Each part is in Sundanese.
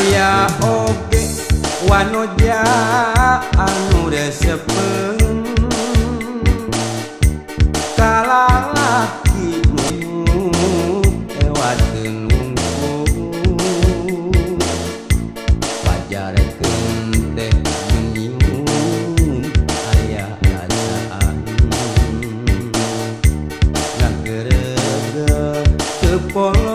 Aya oge Wanoja anu resepeng Kalang laki Ewatin wungku Pajar kenteh menyinggung Aya rasaan Nagerege kepolo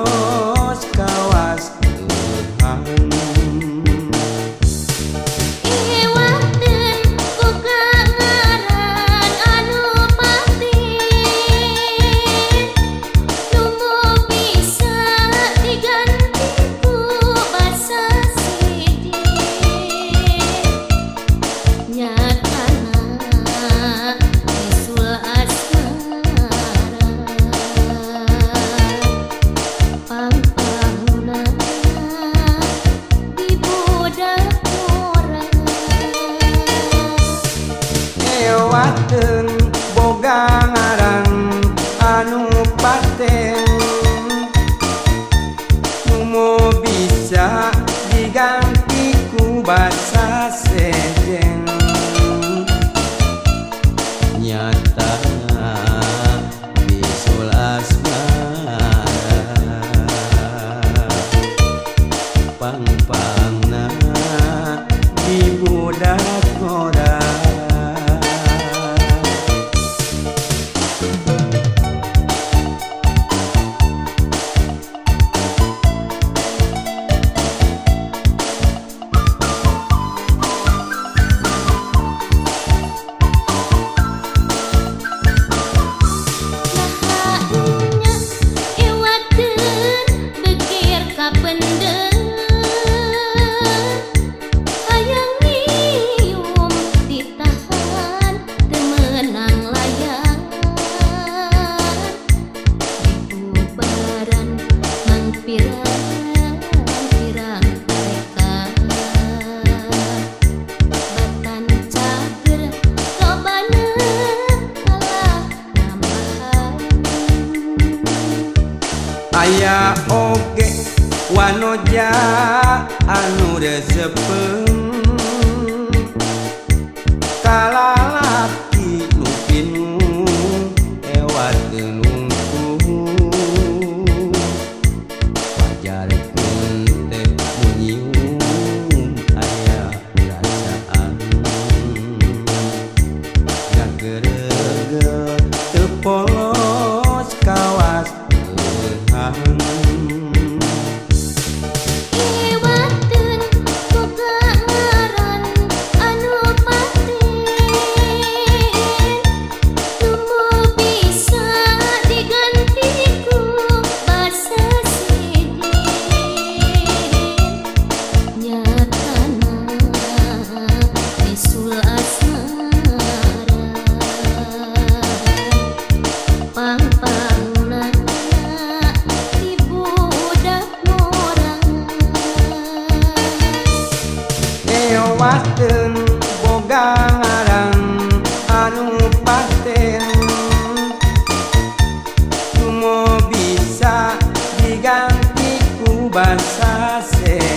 paten boga ngaran anu paten. Numo bisa diganti ku basa ayaah oge wanoja anu resepeng. Kalaki nupinu ewat genungku pajar pun lewaten boga ngarang anu paten. Sumo bisa diganti ku basa sen